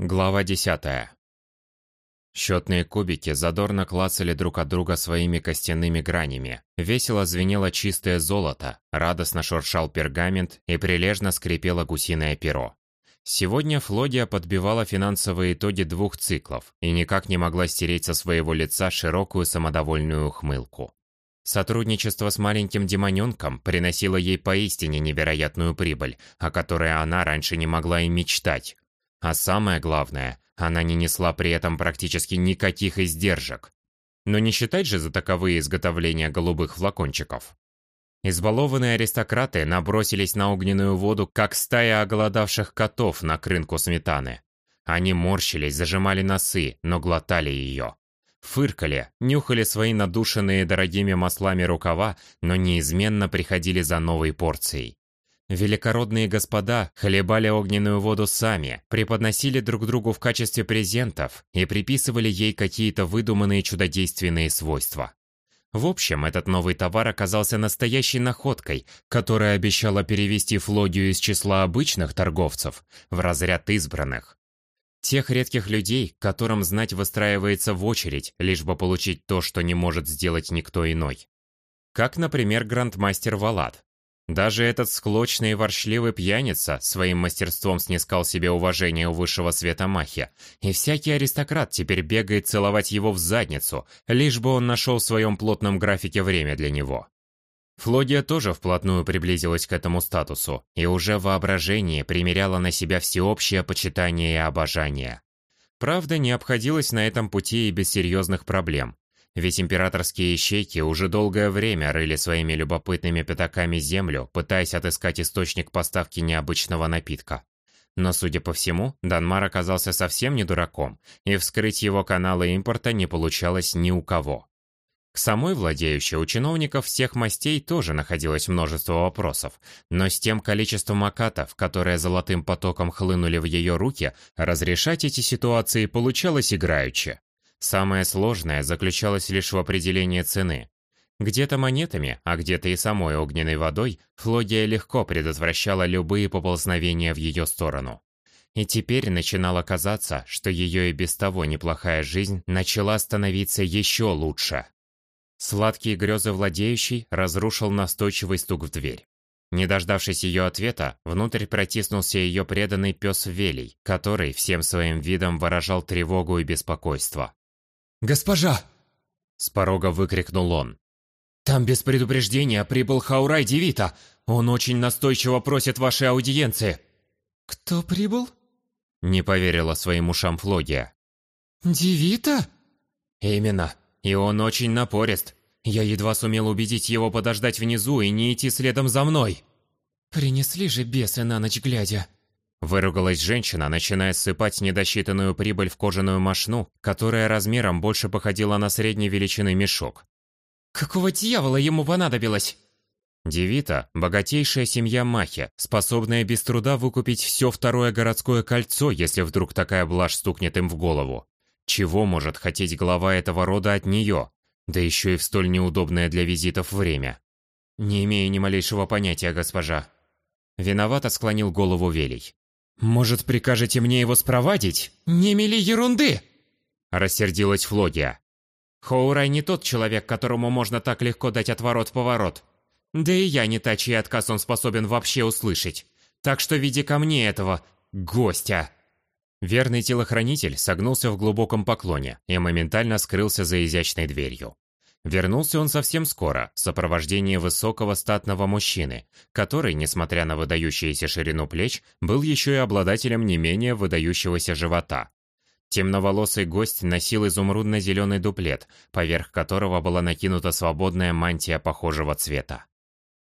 Глава 10. Счетные кубики задорно клацали друг от друга своими костяными гранями. Весело звенело чистое золото, радостно шуршал пергамент и прилежно скрипело гусиное перо. Сегодня Флодия подбивала финансовые итоги двух циклов и никак не могла стереть со своего лица широкую самодовольную ухмылку. Сотрудничество с маленьким демоненком приносило ей поистине невероятную прибыль, о которой она раньше не могла и мечтать. А самое главное, она не несла при этом практически никаких издержек. Но не считать же за таковые изготовления голубых флакончиков. Избалованные аристократы набросились на огненную воду, как стая оголодавших котов на крынку сметаны. Они морщились, зажимали носы, но глотали ее. Фыркали, нюхали свои надушенные дорогими маслами рукава, но неизменно приходили за новой порцией. Великородные господа хлебали огненную воду сами, преподносили друг другу в качестве презентов и приписывали ей какие-то выдуманные чудодейственные свойства. В общем, этот новый товар оказался настоящей находкой, которая обещала перевести Флодию из числа обычных торговцев в разряд избранных. Тех редких людей, которым знать выстраивается в очередь, лишь бы получить то, что не может сделать никто иной. Как, например, грандмастер Валат, даже этот склочный и ворчливый пьяница своим мастерством снискал себе уважение у высшего света Махи, и всякий аристократ теперь бегает целовать его в задницу, лишь бы он нашел в своем плотном графике время для него. Флодия тоже вплотную приблизилась к этому статусу и уже в воображении примеряла на себя всеобщее почитание и обожание. Правда, не обходилась на этом пути и без серьезных проблем. Ведь императорские ищейки уже долгое время рыли своими любопытными пятаками землю, пытаясь отыскать источник поставки необычного напитка. Но, судя по всему, Данмар оказался совсем не дураком, и вскрыть его каналы импорта не получалось ни у кого. К самой владеющей у чиновников всех мастей тоже находилось множество вопросов, но с тем количеством акатов, которые золотым потоком хлынули в ее руки, разрешать эти ситуации получалось играючи. Самое сложное заключалось лишь в определении цены. Где-то монетами, а где-то и самой огненной водой Флогия легко предотвращала любые поползновения в ее сторону. И теперь начинало казаться, что ее и без того неплохая жизнь начала становиться еще лучше. Сладкие грезы владеющий разрушил настойчивый стук в дверь. Не дождавшись ее ответа, внутрь протиснулся ее преданный пес Велий, который всем своим видом выражал тревогу и беспокойство. «Госпожа!» С порога выкрикнул он. «Там без предупреждения прибыл Хаурай Девита. Он очень настойчиво просит вашей аудиенции». «Кто прибыл?» Не поверила своим ушам Флогия. «Девита?» «Именно. И он очень напорист. Я едва сумел убедить его подождать внизу и не идти следом за мной». «Принесли же бесы на ночь глядя», Выругалась женщина, начиная ссыпать недосчитанную прибыль в кожаную мошну, которая размером больше походила на средней величины мешок. «Какого дьявола ему понадобилось?» Девита – богатейшая семья Махи, способная без труда выкупить все второе городское кольцо, если вдруг такая блажь стукнет им в голову. Чего может хотеть глава этого рода от нее? Да еще и в столь неудобное для визитов время. «Не имею ни малейшего понятия, госпожа». Виновато склонил голову Велий. «Может, прикажете мне его спровадить? Не мели ерунды!» Рассердилась Флогия. Хоурай не тот человек, которому можно так легко дать отворот-поворот. Да и я не та, чей отказ он способен вообще услышать. Так что веди ко мне этого гостя. Верный телохранитель согнулся в глубоком поклоне и моментально скрылся за изящной дверью. Вернулся он совсем скоро, в сопровождении высокого статного мужчины, который, несмотря на выдающуюся ширину плеч, был еще и обладателем не менее выдающегося живота. Темноволосый гость носил изумрудно-зеленый дуплет, поверх которого была накинута свободная мантия похожего цвета.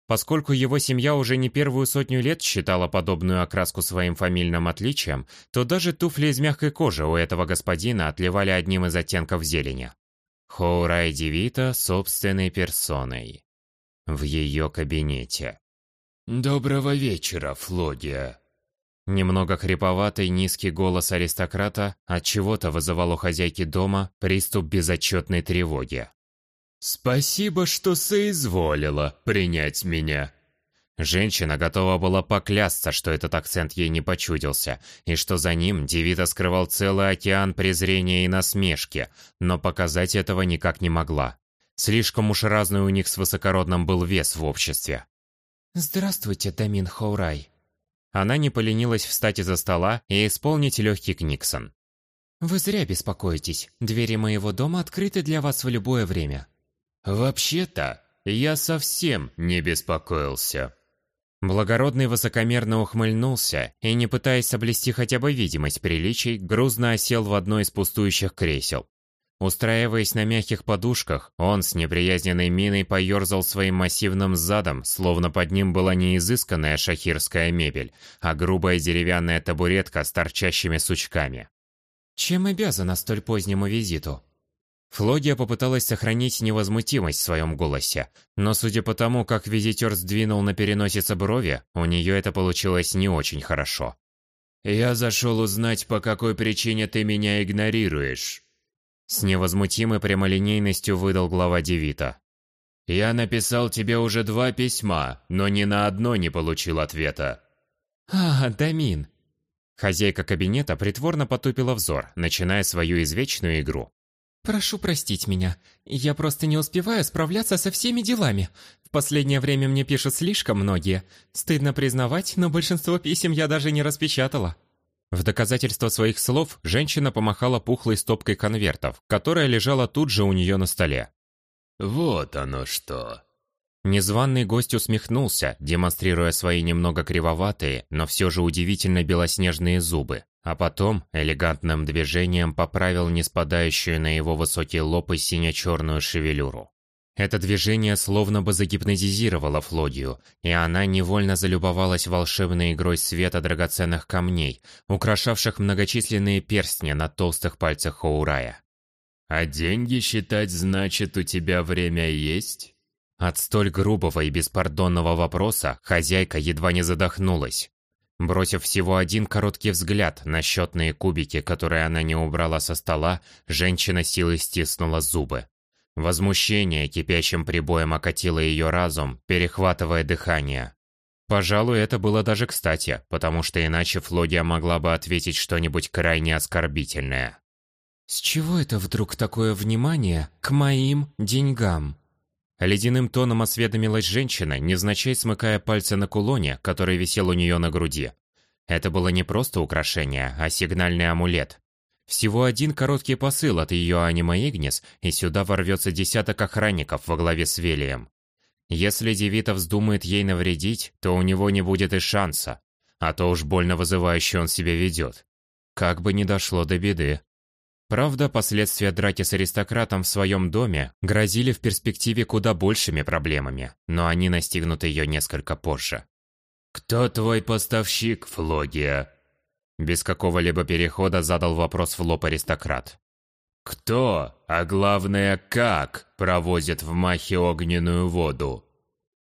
Поскольку его семья уже не первую сотню лет считала подобную окраску своим фамильным отличием, то даже туфли из мягкой кожи у этого господина отливали одним из оттенков зелени. Хоурай Девита собственной персоной. В ее кабинете. «Доброго вечера, Флодия!» Немного хриповатый низкий голос аристократа от чего-то вызывал у хозяйки дома приступ безотчетной тревоги. «Спасибо, что соизволила принять меня. Женщина готова была поклясться, что этот акцент ей не почудился, и что за ним Девита скрывал целый океан презрения и насмешки, но показать этого никак не могла. Слишком уж разный у них с высокородным был вес в обществе. «Здравствуйте, Дамин Хаурай». Она не поленилась встать из-за стола и исполнить легкий книксон. «Вы зря беспокоитесь. Двери моего дома открыты для вас в любое время». «Вообще-то, я совсем не беспокоился». Благородный высокомерно ухмыльнулся и, не пытаясь соблюсти хотя бы видимость приличий, грузно осел в одно из пустующих кресел. Устраиваясь на мягких подушках, он с неприязненной миной поерзал своим массивным задом, словно под ним была не изысканная шахирская мебель, а грубая деревянная табуретка с торчащими сучками. «Чем обязана столь позднему визиту?» Флогия попыталась сохранить невозмутимость в своем голосе, но судя по тому, как визитер сдвинул на переносице брови, у нее это получилось не очень хорошо. «Я зашел узнать, по какой причине ты меня игнорируешь». С невозмутимой прямолинейностью выдал глава Девита. «Я написал тебе уже два письма, но ни на одно не получил ответа». «А, Дамин!» Хозяйка кабинета притворно потупила взор, начиная свою извечную игру. «Прошу простить меня. Я просто не успеваю справляться со всеми делами. В последнее время мне пишут слишком многие. Стыдно признавать, но большинство писем я даже не распечатала». В доказательство своих слов женщина помахала пухлой стопкой конвертов, которая лежала тут же у нее на столе. «Вот оно что!» Незваный гость усмехнулся, демонстрируя свои немного кривоватые, но все же удивительно белоснежные зубы, а потом элегантным движением поправил не спадающую на его высокий лоб и сине-черную шевелюру. Это движение словно бы загипнотизировало Флодию, и она невольно залюбовалась волшебной игрой света драгоценных камней, украшавших многочисленные перстни на толстых пальцах Хоурая. «А деньги считать значит, у тебя время есть?» От столь грубого и беспардонного вопроса хозяйка едва не задохнулась. Бросив всего один короткий взгляд на счетные кубики, которые она не убрала со стола, женщина силой стиснула зубы. Возмущение кипящим прибоем окатило ее разум, перехватывая дыхание. Пожалуй, это было даже кстати, потому что иначе Флогия могла бы ответить что-нибудь крайне оскорбительное. «С чего это вдруг такое внимание к моим деньгам?» Ледяным тоном осведомилась женщина, невзначай смыкая пальцы на кулоне, который висел у нее на груди. Это было не просто украшение, а сигнальный амулет, всего один короткий посыл от ее аниме Игнис, и сюда ворвется десяток охранников во главе с Велием. Если Девита вздумает ей навредить, то у него не будет и шанса. А то уж больно вызывающе он себя ведет. Как бы ни дошло до беды. Правда, последствия драки с аристократом в своем доме грозили в перспективе куда большими проблемами, но они настигнут ее несколько позже. «Кто твой поставщик, Флогия?» Без какого-либо перехода задал вопрос в лоб аристократ. «Кто, а главное, как провозит в Махе огненную воду?»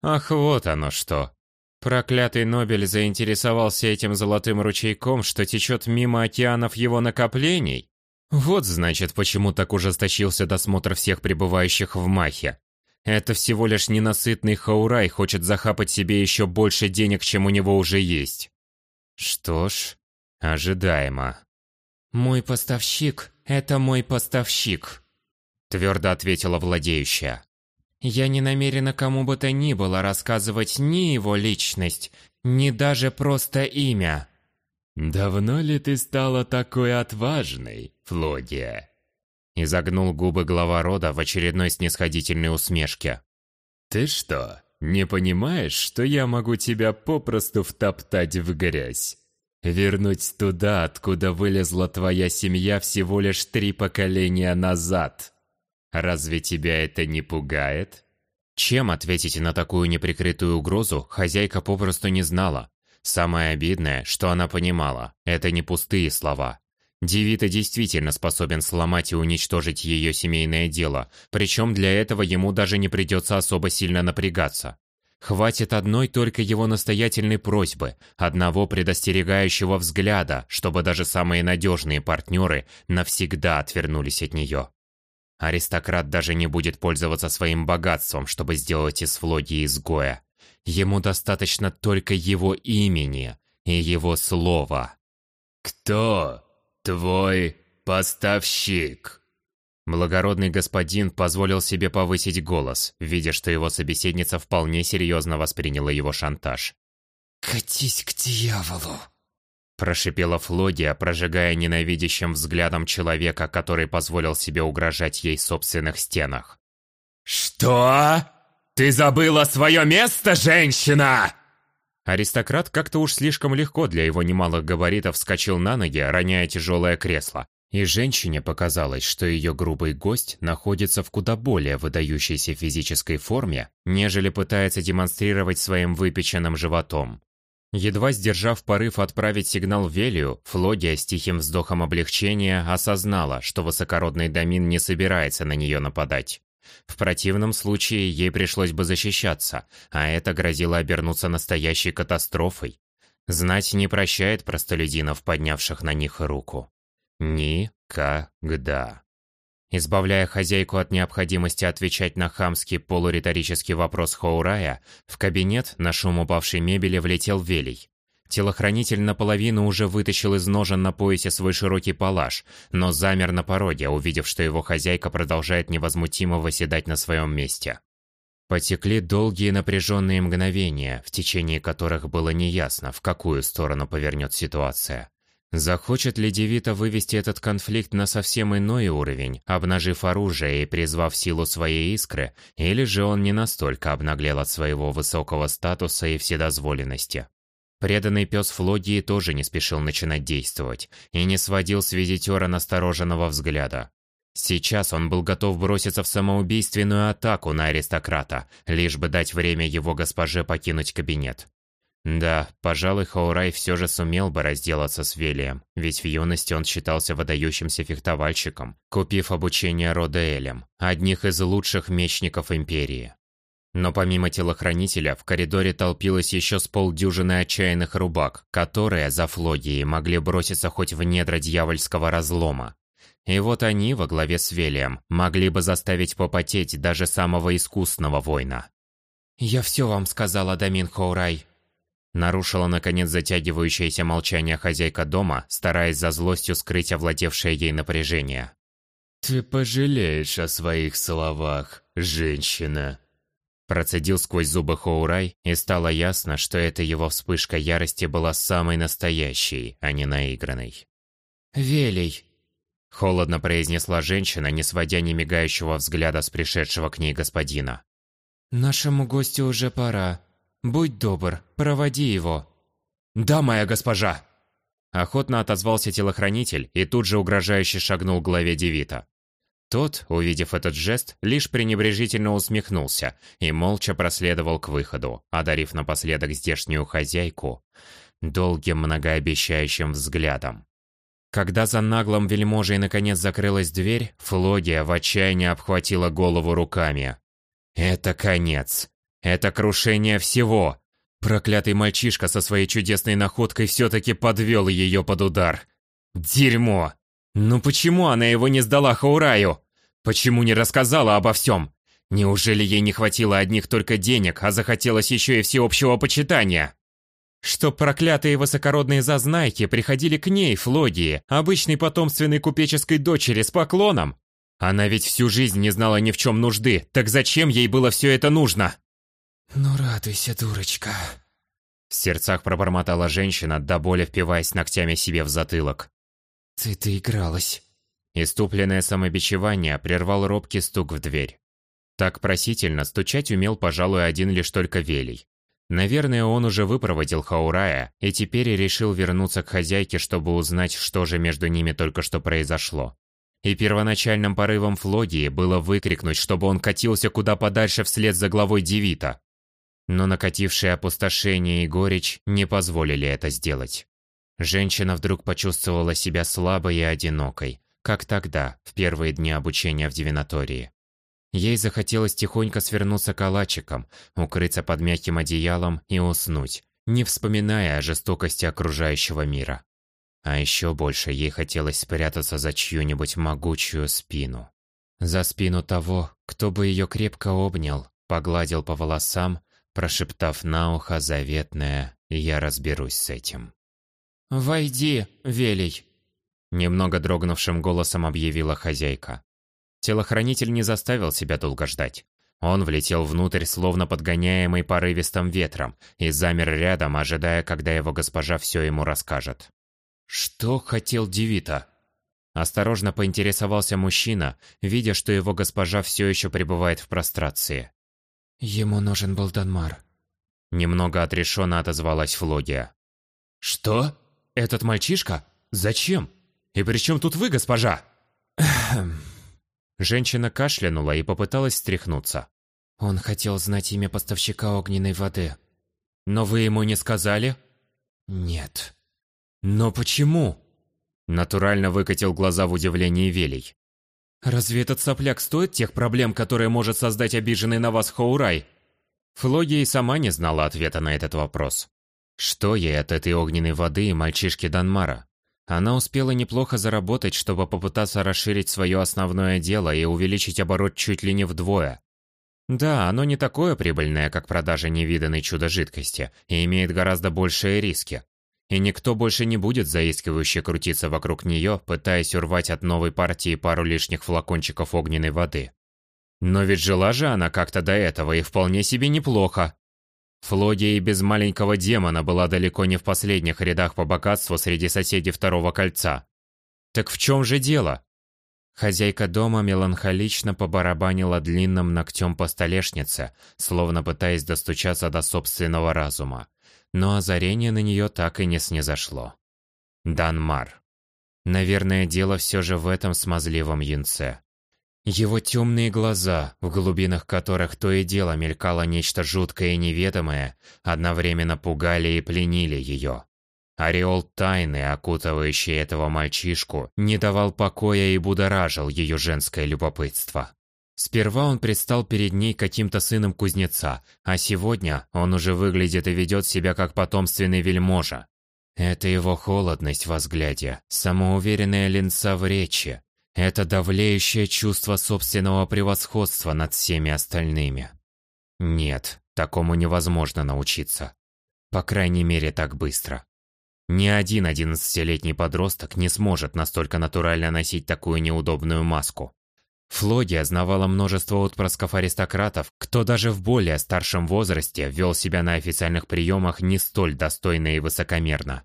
«Ах, вот оно что!» Проклятый Нобель заинтересовался этим золотым ручейком, что течет мимо океанов его накоплений? Вот значит, почему так ужесточился досмотр всех пребывающих в Махе. Это всего лишь ненасытный Хаурай хочет захапать себе еще больше денег, чем у него уже есть. Что ж, Ожидаемо. «Мой поставщик — это мой поставщик», — твердо ответила владеющая. «Я не намерена кому бы то ни было рассказывать ни его личность, ни даже просто имя». «Давно ли ты стала такой отважной, Флодия?» Изогнул губы глава рода в очередной снисходительной усмешке. «Ты что, не понимаешь, что я могу тебя попросту втоптать в грязь? Вернуть туда, откуда вылезла твоя семья всего лишь три поколения назад. Разве тебя это не пугает? Чем ответить на такую неприкрытую угрозу, хозяйка попросту не знала. Самое обидное, что она понимала, это не пустые слова. Девита действительно способен сломать и уничтожить ее семейное дело, причем для этого ему даже не придется особо сильно напрягаться. Хватит одной только его настоятельной просьбы, одного предостерегающего взгляда, чтобы даже самые надежные партнеры навсегда отвернулись от нее. Аристократ даже не будет пользоваться своим богатством, чтобы сделать из Флоги изгоя. Ему достаточно только его имени и его слова. «Кто твой поставщик?» Благородный господин позволил себе повысить голос, видя, что его собеседница вполне серьезно восприняла его шантаж. «Катись к дьяволу!» Прошипела Флодия, прожигая ненавидящим взглядом человека, который позволил себе угрожать ей в собственных стенах. «Что? Ты забыла свое место, женщина?» Аристократ как-то уж слишком легко для его немалых габаритов вскочил на ноги, роняя тяжелое кресло. И женщине показалось, что ее грубый гость находится в куда более выдающейся физической форме, нежели пытается демонстрировать своим выпеченным животом. Едва сдержав порыв отправить сигнал Велию, Флодия с тихим вздохом облегчения осознала, что высокородный Домин не собирается на нее нападать. В противном случае ей пришлось бы защищаться, а это грозило обернуться настоящей катастрофой. Знать не прощает простолюдинов, поднявших на них руку. Никогда. Избавляя хозяйку от необходимости отвечать на хамский полуриторический вопрос Хоурая, в кабинет на шум упавшей мебели влетел Велий. Телохранитель наполовину уже вытащил из ножен на поясе свой широкий палаш, но замер на пороге, увидев, что его хозяйка продолжает невозмутимо восседать на своем месте. Потекли долгие напряженные мгновения, в течение которых было неясно, в какую сторону повернет ситуация. Захочет ли Девита вывести этот конфликт на совсем иной уровень, обнажив оружие и призвав силу своей искры, или же он не настолько обнаглел от своего высокого статуса и вседозволенности? Преданный пес Флогии тоже не спешил начинать действовать и не сводил с визитера настороженного взгляда. Сейчас он был готов броситься в самоубийственную атаку на аристократа, лишь бы дать время его госпоже покинуть кабинет. Да, пожалуй, Хаурай все же сумел бы разделаться с Велием, ведь в юности он считался выдающимся фехтовальщиком, купив обучение Рода одних из лучших мечников Империи. Но помимо телохранителя, в коридоре толпилось еще с полдюжины отчаянных рубак, которые за флогией могли броситься хоть в недра дьявольского разлома. И вот они, во главе с Велием, могли бы заставить попотеть даже самого искусного воина. «Я все вам сказала, Дамин Хоурай», Нарушила, наконец, затягивающееся молчание хозяйка дома, стараясь за злостью скрыть овладевшее ей напряжение. «Ты пожалеешь о своих словах, женщина!» Процедил сквозь зубы Хоурай, и стало ясно, что эта его вспышка ярости была самой настоящей, а не наигранной. «Велей!» Холодно произнесла женщина, не сводя ни мигающего взгляда с пришедшего к ней господина. «Нашему гостю уже пора. Будь добр, проводи его». «Да, моя госпожа!» Охотно отозвался телохранитель и тут же угрожающе шагнул к главе Девита. Тот, увидев этот жест, лишь пренебрежительно усмехнулся и молча проследовал к выходу, одарив напоследок здешнюю хозяйку долгим многообещающим взглядом. Когда за наглым вельможей наконец закрылась дверь, Флогия в отчаянии обхватила голову руками. «Это конец. Это крушение всего. Проклятый мальчишка со своей чудесной находкой все-таки подвел ее под удар. Дерьмо! Ну почему она его не сдала Хаураю? Почему не рассказала обо всем? Неужели ей не хватило одних только денег, а захотелось еще и всеобщего почитания? Что проклятые высокородные зазнайки приходили к ней, Флогии, обычной потомственной купеческой дочери, с поклоном? Она ведь всю жизнь не знала ни в чем нужды, так зачем ей было все это нужно? «Ну радуйся, дурочка!» В сердцах пробормотала женщина, до боли впиваясь ногтями себе в затылок. «Ты-то игралась!» Иступленное самобичевание прервал робкий стук в дверь. Так просительно стучать умел, пожалуй, один лишь только Велий. Наверное, он уже выпроводил Хаурая и теперь решил вернуться к хозяйке, чтобы узнать, что же между ними только что произошло. И первоначальным порывом Флогии было выкрикнуть, чтобы он катился куда подальше вслед за главой Девита. Но накатившее опустошение и горечь не позволили это сделать. Женщина вдруг почувствовала себя слабой и одинокой, как тогда, в первые дни обучения в Дивинатории. Ей захотелось тихонько свернуться калачиком, укрыться под мягким одеялом и уснуть, не вспоминая о жестокости окружающего мира. А еще больше ей хотелось спрятаться за чью-нибудь могучую спину. За спину того, кто бы ее крепко обнял, погладил по волосам, прошептав на ухо заветное «Я разберусь с этим». «Войди, Велий!» Немного дрогнувшим голосом объявила хозяйка. Телохранитель не заставил себя долго ждать. Он влетел внутрь, словно подгоняемый порывистым ветром, и замер рядом, ожидая, когда его госпожа все ему расскажет. «Что хотел Девита?» Осторожно поинтересовался мужчина, видя, что его госпожа все еще пребывает в прострации. «Ему нужен был Данмар». Немного отрешенно отозвалась Флогия. «Что? Этот мальчишка? Зачем? И при чем тут вы, госпожа?» Женщина кашлянула и попыталась стряхнуться. «Он хотел знать имя поставщика огненной воды». «Но вы ему не сказали?» «Нет». «Но почему?» Натурально выкатил глаза в удивлении Велий. «Разве этот сопляк стоит тех проблем, которые может создать обиженный на вас Хаурай?» Флогия и сама не знала ответа на этот вопрос. Что ей от этой огненной воды и мальчишки Данмара? Она успела неплохо заработать, чтобы попытаться расширить свое основное дело и увеличить оборот чуть ли не вдвое. Да, оно не такое прибыльное, как продажа невиданной чудо-жидкости, и имеет гораздо большие риски. И никто больше не будет заискивающе крутиться вокруг нее, пытаясь урвать от новой партии пару лишних флакончиков огненной воды. Но ведь жила же она как-то до этого и вполне себе неплохо. Флодия и без маленького демона была далеко не в последних рядах по богатству среди соседей второго кольца. Так в чем же дело? Хозяйка дома меланхолично побарабанила длинным ногтем по столешнице, словно пытаясь достучаться до собственного разума. Но озарение на нее так и не снизошло. Данмар. Наверное, дело все же в этом смазливом юнце. Его темные глаза, в глубинах которых то и дело мелькало нечто жуткое и неведомое, одновременно пугали и пленили ее. Ореол тайны, окутывающий этого мальчишку, не давал покоя и будоражил ее женское любопытство. Сперва он предстал перед ней каким-то сыном кузнеца, а сегодня он уже выглядит и ведет себя как потомственный вельможа. Это его холодность во взгляде, самоуверенная линца в речи, это давлеющее чувство собственного превосходства над всеми остальными. Нет, такому невозможно научиться. По крайней мере, так быстро. Ни один одиннадцатилетний подросток не сможет настолько натурально носить такую неудобную маску. Флодия знавала множество отпрысков аристократов, кто даже в более старшем возрасте вел себя на официальных приемах не столь достойно и высокомерно.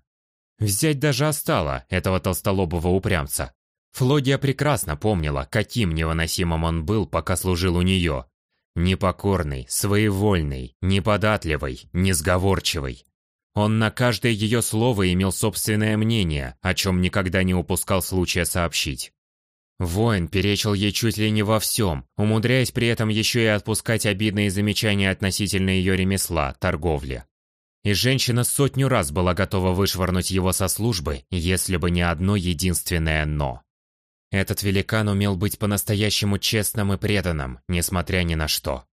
Взять даже остало этого толстолобого упрямца. Флодия прекрасно помнила, каким невыносимым он был, пока служил у нее. Непокорный, своевольный, неподатливый, несговорчивый. Он на каждое ее слово имел собственное мнение, о чем никогда не упускал случая сообщить. Воин перечил ей чуть ли не во всем, умудряясь при этом еще и отпускать обидные замечания относительно ее ремесла, торговли. И женщина сотню раз была готова вышвырнуть его со службы, если бы не одно единственное «но». Этот великан умел быть по-настоящему честным и преданным, несмотря ни на что.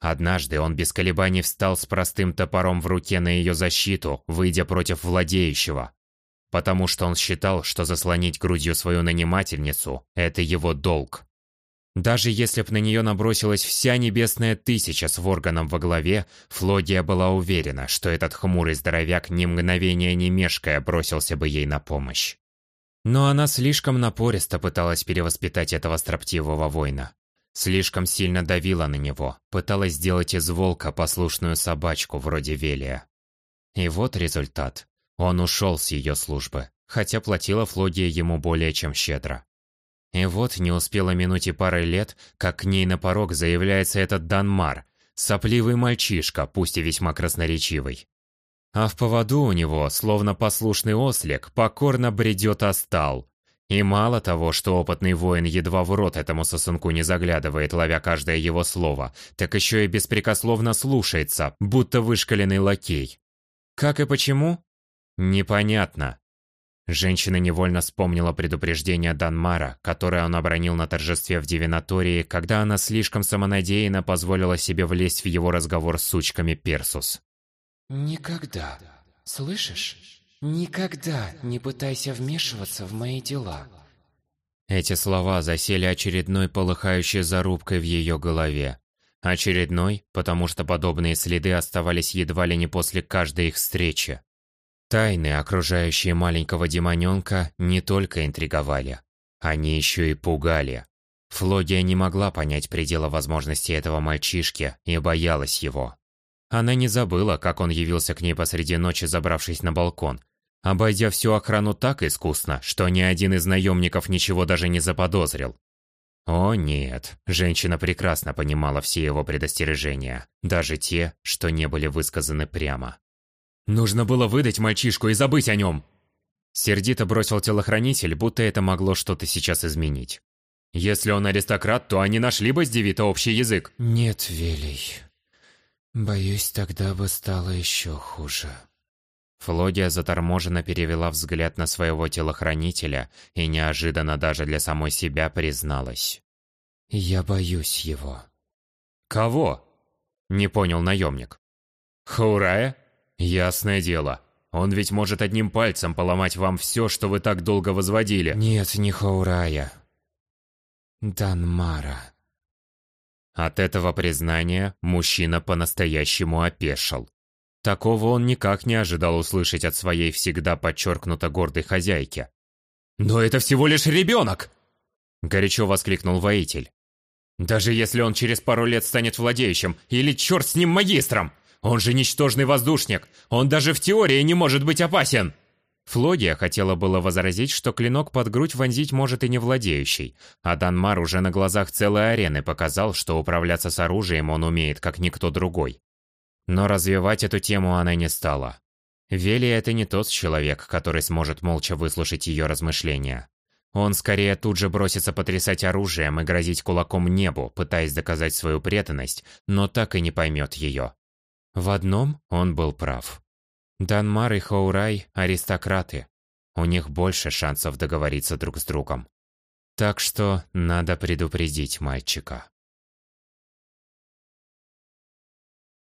Однажды он без колебаний встал с простым топором в руке на ее защиту, выйдя против владеющего. Потому что он считал, что заслонить грудью свою нанимательницу – это его долг. Даже если б на нее набросилась вся небесная тысяча с Ворганом во главе, Флодия была уверена, что этот хмурый здоровяк ни мгновения не мешкая бросился бы ей на помощь. Но она слишком напористо пыталась перевоспитать этого строптивого воина. Слишком сильно давила на него, пыталась сделать из волка послушную собачку вроде Велия. И вот результат. Он ушел с ее службы, хотя платила Флогия ему более чем щедро. И вот не успела минуть и пары лет, как к ней на порог заявляется этот Данмар, сопливый мальчишка, пусть и весьма красноречивый. А в поводу у него, словно послушный ослик, покорно бредет остал. И мало того, что опытный воин едва в рот этому сосунку не заглядывает, ловя каждое его слово, так еще и беспрекословно слушается, будто вышкаленный лакей. Как и почему? Непонятно. Женщина невольно вспомнила предупреждение Данмара, которое он обронил на торжестве в Дивинатории, когда она слишком самонадеянно позволила себе влезть в его разговор с сучками Персус. Никогда, слышишь? Никогда не пытайся вмешиваться в мои дела. Эти слова засели очередной полыхающей зарубкой в ее голове. Очередной, потому что подобные следы оставались едва ли не после каждой их встречи. Тайны, окружающие маленького демоненка, не только интриговали. Они еще и пугали. Флогия не могла понять предела возможностей этого мальчишки и боялась его. Она не забыла, как он явился к ней посреди ночи, забравшись на балкон, обойдя всю охрану так искусно, что ни один из наемников ничего даже не заподозрил. О нет, женщина прекрасно понимала все его предостережения, даже те, что не были высказаны прямо. «Нужно было выдать мальчишку и забыть о нем!» Сердито бросил телохранитель, будто это могло что-то сейчас изменить. «Если он аристократ, то они нашли бы с Девита общий язык». «Нет, Велий. Боюсь, тогда бы стало еще хуже». Флодия заторможенно перевела взгляд на своего телохранителя и неожиданно даже для самой себя призналась. «Я боюсь его». «Кого?» – не понял наемник. «Хаурая? Ясное дело. Он ведь может одним пальцем поломать вам все, что вы так долго возводили». «Нет, не Хаурая. Данмара». От этого признания мужчина по-настоящему опешил. Такого он никак не ожидал услышать от своей всегда подчеркнуто гордой хозяйки. «Но это всего лишь ребенок!» Горячо воскликнул воитель. «Даже если он через пару лет станет владеющим, или черт с ним магистром! Он же ничтожный воздушник! Он даже в теории не может быть опасен!» Флодия хотела было возразить, что клинок под грудь вонзить может и не владеющий, а Данмар уже на глазах целой арены показал, что управляться с оружием он умеет, как никто другой. Но развивать эту тему она не стала. Велия – это не тот человек, который сможет молча выслушать ее размышления. Он скорее тут же бросится потрясать оружием и грозить кулаком небу, пытаясь доказать свою преданность, но так и не поймет ее. В одном он был прав. Данмар и Хаурай – аристократы. У них больше шансов договориться друг с другом. Так что надо предупредить мальчика.